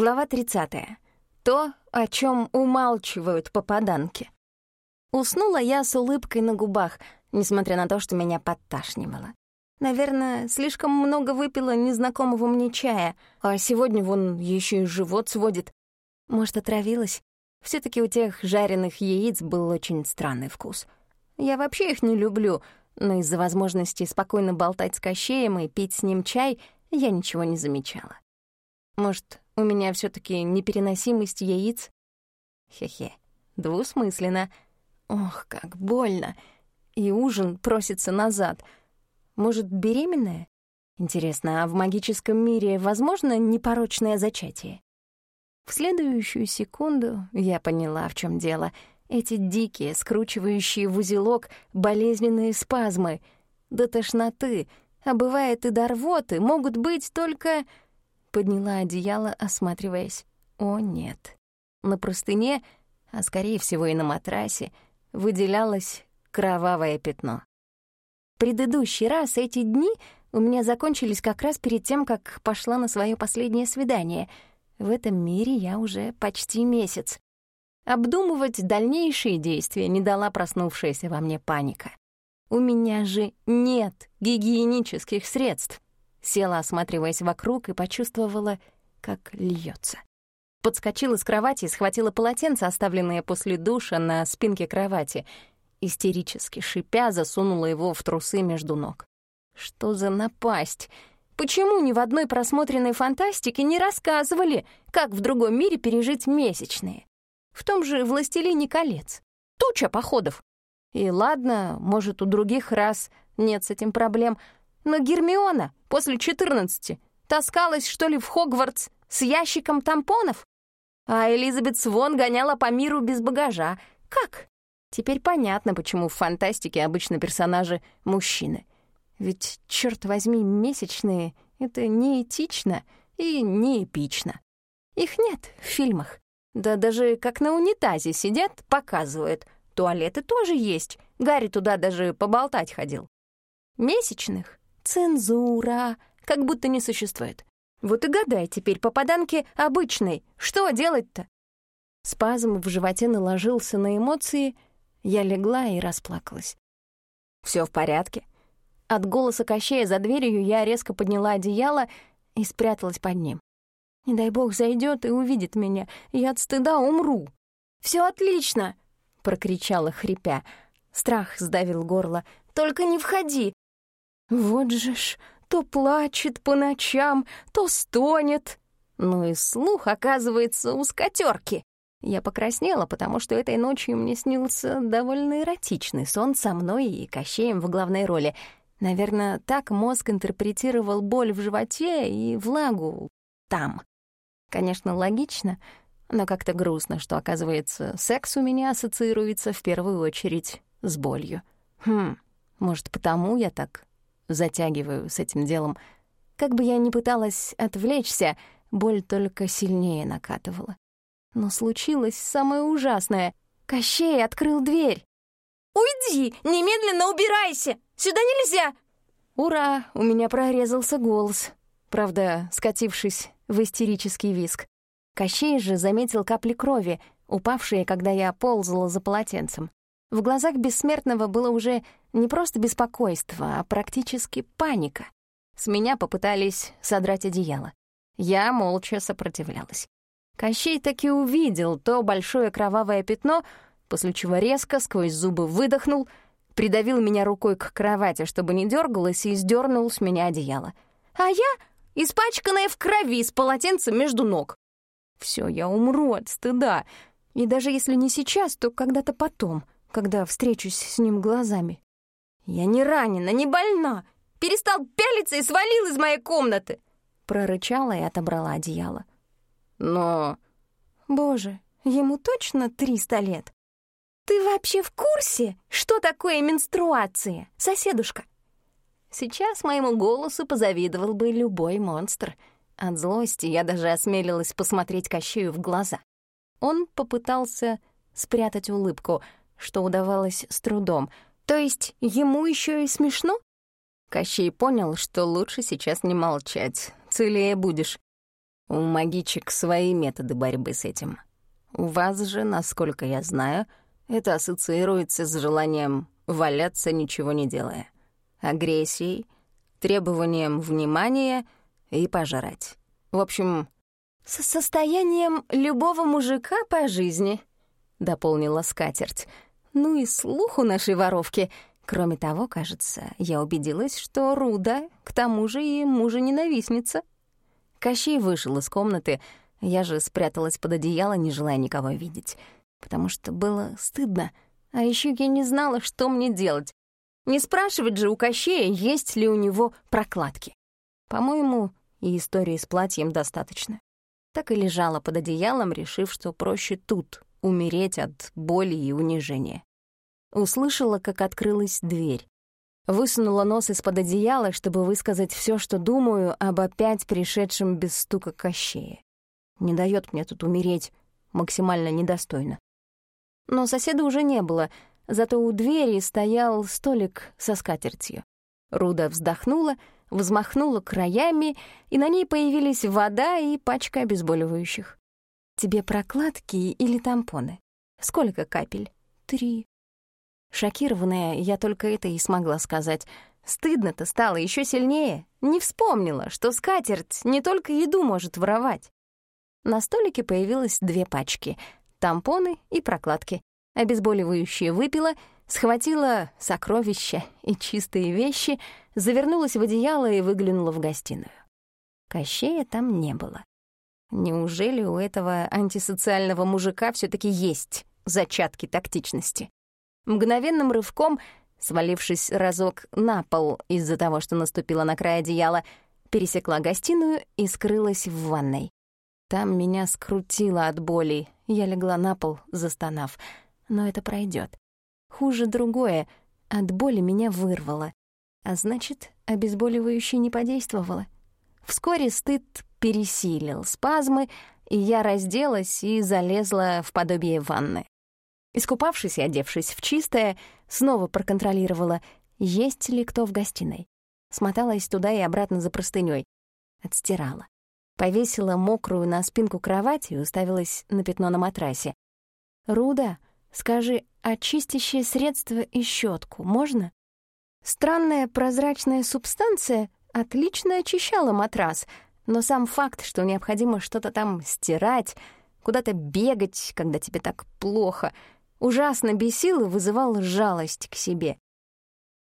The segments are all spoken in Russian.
Глава 30. То, о чем умалчивают попаданки. Уснула я с улыбкой на губах, несмотря на то, что меня подташнивало. Наверное, слишком много выпила незнакомого мне чая, а сегодня вон еще и живот сводит. Может, отравилась? все таки у тех жареных яиц был очень странный вкус. Я вообще их не люблю, но из-за возможности спокойно болтать с Кощеем и пить с ним чай я ничего не замечала. Может, у меня все таки непереносимость яиц? Хе-хе, двусмысленно. Ох, как больно. И ужин просится назад. Может, беременная? Интересно, а в магическом мире возможно непорочное зачатие? В следующую секунду я поняла, в чем дело. Эти дикие, скручивающие в узелок болезненные спазмы, до тошноты, а бывает и до рвоты, могут быть только подняла одеяло, осматриваясь. О, нет. На простыне, а скорее всего и на матрасе, выделялось кровавое пятно. Предыдущий раз эти дни у меня закончились как раз перед тем, как пошла на свое последнее свидание. В этом мире я уже почти месяц. Обдумывать дальнейшие действия не дала проснувшаяся во мне паника. У меня же нет гигиенических средств. Села, осматриваясь вокруг, и почувствовала, как льется. Подскочила с кровати и схватила полотенце, оставленное после душа на спинке кровати. Истерически шипя, засунула его в трусы между ног. Что за напасть? Почему ни в одной просмотренной фантастике не рассказывали, как в другом мире пережить месячные? В том же «Властелине колец». Туча походов. И ладно, может, у других раз нет с этим проблем — но Гермиона после 14 таскалась, что ли, в Хогвартс с ящиком тампонов? А Элизабет Свон гоняла по миру без багажа. Как? Теперь понятно, почему в фантастике обычно персонажи — мужчины. Ведь, черт возьми, месячные — это неэтично и не эпично. Их нет в фильмах. Да даже как на унитазе сидят, показывают. Туалеты тоже есть. Гарри туда даже поболтать ходил. Месячных Цензура, как будто не существует. Вот и гадай теперь, попаданки обычной, что делать-то? Спазм в животе наложился на эмоции, я легла и расплакалась. Все в порядке. От голоса Кощея за дверью я резко подняла одеяло и спряталась под ним. Не дай бог зайдет и увидит меня, я от стыда умру. Все отлично!» — прокричала, хрипя. Страх сдавил горло. «Только не входи! Вот же ж, то плачет по ночам, то стонет. Ну и слух, оказывается, у скотерки. Я покраснела, потому что этой ночью мне снился довольно эротичный сон со мной и Кощеем в главной роли. Наверное, так мозг интерпретировал боль в животе и влагу там. Конечно, логично, но как-то грустно, что, оказывается, секс у меня ассоциируется в первую очередь с болью. Хм, может, потому я так затягиваю с этим делом. Как бы я ни пыталась отвлечься, боль только сильнее накатывала. Но случилось самое ужасное. Кощей открыл дверь. «Уйди! Немедленно убирайся! Сюда нельзя!» Ура! У меня прорезался голос. Правда, скатившись в истерический виск. Кощей же заметил капли крови, упавшие, когда я ползала за полотенцем. В глазах бессмертного было уже не просто беспокойство, а практически паника. С меня попытались содрать одеяло. Я молча сопротивлялась. Кощей таки увидел то большое кровавое пятно, после чего резко сквозь зубы выдохнул, придавил меня рукой к кровати, чтобы не дергалась, и сдернул с меня одеяло. А я, испачканная в крови, с полотенцем между ног. Все, я умру от стыда. И даже если не сейчас, то когда-то потом — когда встречусь с ним глазами. «Я не ранена, не больна! Перестал пялиться и свалил из моей комнаты!» Прорычала и отобрала одеяло. «Но...» «Боже, ему точно триста лет!» «Ты вообще в курсе, что такое менструация, соседушка?» Сейчас моему голосу позавидовал бы любой монстр. От злости я даже осмелилась посмотреть Кощею в глаза. Он попытался спрятать улыбку — что удавалось с трудом. То есть ему еще и смешно? Кощей понял, что лучше сейчас не молчать, целее будешь. У магичек свои методы борьбы с этим. У вас же, насколько я знаю, это ассоциируется с желанием валяться, ничего не делая, агрессией, требованием внимания и пожрать. В общем, «С состоянием любого мужика по жизни», — дополнила скатерть. «Ну и слух у нашей воровки. Кроме того, кажется, я убедилась, что Руда, к тому же и мужа-ненавистница». Кощей вышел из комнаты, я же спряталась под одеяло, не желая никого видеть, потому что было стыдно, а еще я не знала, что мне делать. Не спрашивать же у Кощея, есть ли у него прокладки. По-моему, и истории с платьем достаточно. Так и лежала под одеялом, решив, что проще тут умереть от боли и унижения. Услышала, как открылась дверь. Высунула нос из-под одеяла, чтобы высказать все, что думаю об опять пришедшем без стука Кощее. Не дает мне тут умереть, максимально недостойно. Но соседа уже не было, зато у двери стоял столик со скатертью. Руда вздохнула, взмахнула краями, и на ней появились вода и пачка обезболивающих. «Тебе прокладки или тампоны? Сколько капель?» «Три». Шокированная, я только это и смогла сказать. Стыдно-то стало еще сильнее. Не вспомнила, что скатерть не только еду может воровать. На столике появилось две пачки — тампоны и прокладки. Обезболивающее выпила, схватила сокровища и чистые вещи, завернулась в одеяло и выглянула в гостиную. Кощея там не было. Неужели у этого антисоциального мужика все таки есть зачатки тактичности? Мгновенным рывком, свалившись разок на пол из-за того, что наступила на край одеяла, пересекла гостиную и скрылась в ванной. Там меня скрутило от боли, я легла на пол, застонав. Но это пройдет. Хуже другое, от боли меня вырвало. А значит, обезболивающее не подействовало. Вскоре стыд пересилил спазмы, и я разделась и залезла в подобие ванны. Искупавшись и одевшись в чистое, снова проконтролировала, есть ли кто в гостиной. Смоталась туда и обратно за простынёй. Отстирала повесила мокрую на спинку кровати и уставилась на пятно на матрасе. «Руда, скажи, а чистящее средство и щетку можно?» Странная прозрачная субстанция отлично очищала матрас, но сам факт, что необходимо что-то там стирать, куда-то бегать, когда тебе так плохо, ужасно бесил и вызывал жалость к себе.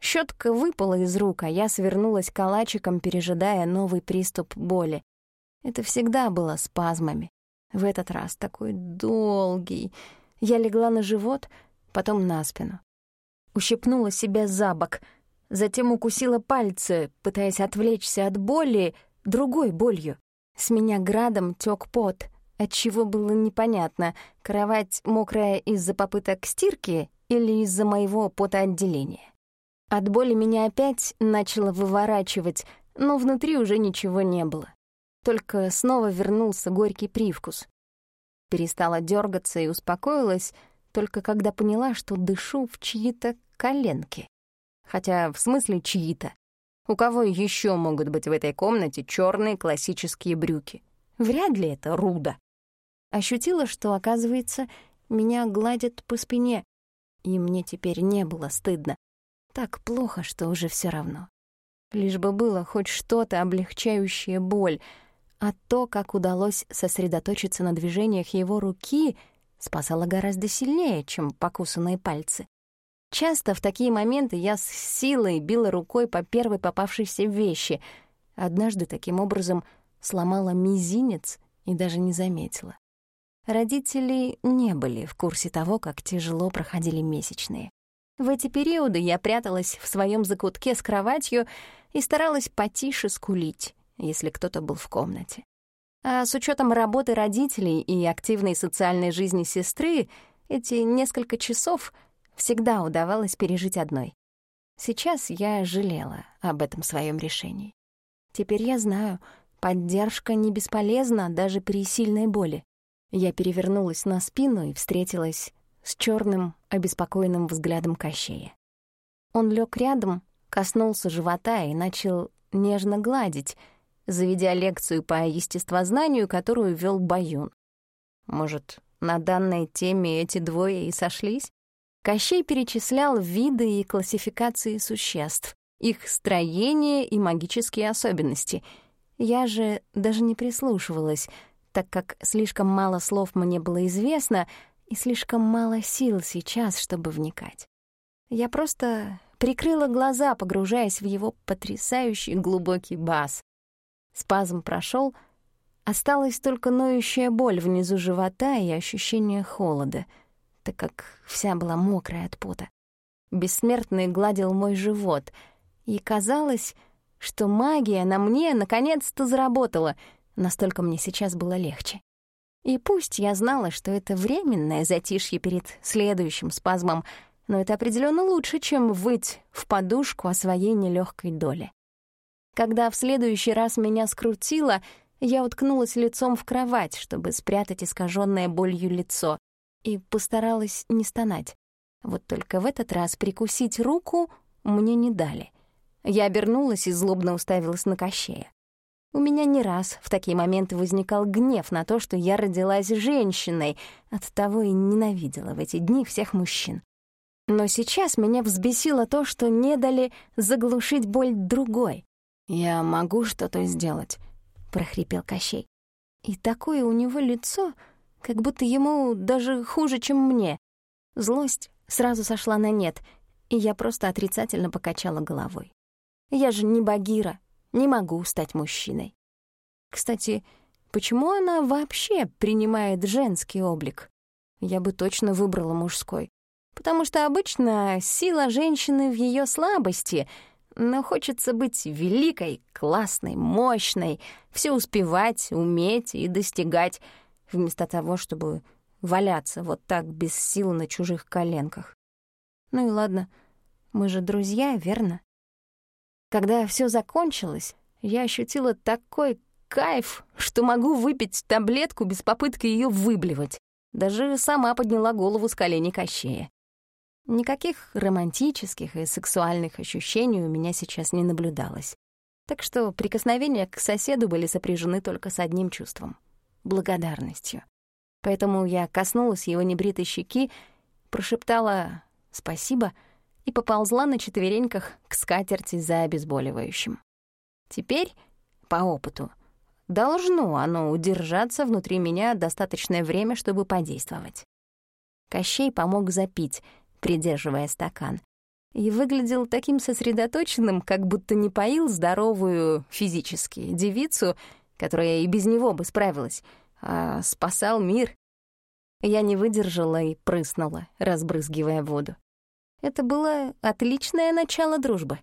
Щетка выпала из рук, а я свернулась калачиком, пережидая новый приступ боли. Это всегда было спазмами. В этот раз такой долгий. Я легла на живот, потом на спину. Ущипнула себя за бок, затем укусила пальцы, пытаясь отвлечься от боли другой болью. С меня градом тёк пот, отчего было непонятно, кровать мокрая из-за попыток стирки или из-за моего потоотделения. От боли меня опять начало выворачивать, но внутри уже ничего не было. Только снова вернулся горький привкус. Перестала дергаться и успокоилась, только когда поняла, что дышу в чьи-то коленки. Хотя в смысле чьи-то. У кого еще могут быть в этой комнате черные классические брюки? Вряд ли это Руда. Ощутила, что, оказывается, меня гладят по спине, и мне теперь не было стыдно. Так плохо, что уже все равно. Лишь бы было хоть что-то облегчающее боль — а то, как удалось сосредоточиться на движениях его руки, спасало гораздо сильнее, чем покусанные пальцы. Часто в такие моменты я с силой била рукой по первой попавшейся вещи. Однажды таким образом сломала мизинец и даже не заметила. Родители не были в курсе того, как тяжело проходили месячные. В эти периоды я пряталась в своем закутке с кроватью и старалась потише скулить если кто-то был в комнате. А с учетом работы родителей и активной социальной жизни сестры, эти несколько часов всегда удавалось пережить одной. Сейчас я жалела об этом своем решении. Теперь я знаю, поддержка не бесполезна даже при сильной боли. Я перевернулась на спину и встретилась с черным, обеспокоенным взглядом Кощея. Он лег рядом, коснулся живота и начал нежно гладить — заведя лекцию по естествознанию, которую вел Баюн. Может, на данной теме эти двое и сошлись? Кощей перечислял виды и классификации существ, их строение и магические особенности. Я же даже не прислушивалась, так как слишком мало слов мне было известно и слишком мало сил сейчас, чтобы вникать. Я просто прикрыла глаза, погружаясь в его потрясающий глубокий бас. Спазм прошел, осталась только ноющая боль внизу живота и ощущение холода, так как вся была мокрая от пота. Бессмертный гладил мой живот, и казалось, что магия на мне наконец-то заработала, настолько мне сейчас было легче. И пусть я знала, что это временное затишье перед следующим спазмом — но это определенно лучше, чем выть в подушку о своей нелегкой доле. Когда в следующий раз меня скрутило, я уткнулась лицом в кровать, чтобы спрятать искаженное болью лицо, и постаралась не стонать. Вот только в этот раз прикусить руку мне не дали. Я обернулась и злобно уставилась на Кощея. У меня не раз в такие моменты возникал гнев на то, что я родилась женщиной, оттого и ненавидела в эти дни всех мужчин. Но сейчас меня взбесило то, что не дали заглушить боль другой. «Я могу что-то сделать», — прохрипел Кощей. И такое у него лицо, как будто ему даже хуже, чем мне. Злость сразу сошла на нет, и я просто отрицательно покачала головой. Я же не Багира, не могу стать мужчиной. Кстати, почему она вообще принимает женский облик? Я бы точно выбрала мужской потому что обычно сила женщины в ее слабости, но хочется быть великой, классной, мощной, все успевать, уметь и достигать, вместо того, чтобы валяться вот так без сил на чужих коленках. Ну и ладно, мы же друзья, верно? Когда все закончилось, я ощутила такой кайф, что могу выпить таблетку без попытки ее выблевать. Даже сама подняла голову с коленей Кощея. Никаких романтических и сексуальных ощущений у меня сейчас не наблюдалось. Так что прикосновения к соседу были сопряжены только с одним чувством — благодарностью. Поэтому я коснулась его небритой щеки, прошептала «спасибо» и поползла на четвереньках к скатерти за обезболивающим. Теперь, по опыту, должно оно удержаться внутри меня достаточное время, чтобы подействовать. Кощей помог запить — придерживая стакан. И выглядел таким сосредоточенным, как будто не поил здоровую физически девицу, которая и без него бы справилась, а спасал мир. Я не выдержала и прыснула, разбрызгивая воду. Это было отличное начало дружбы.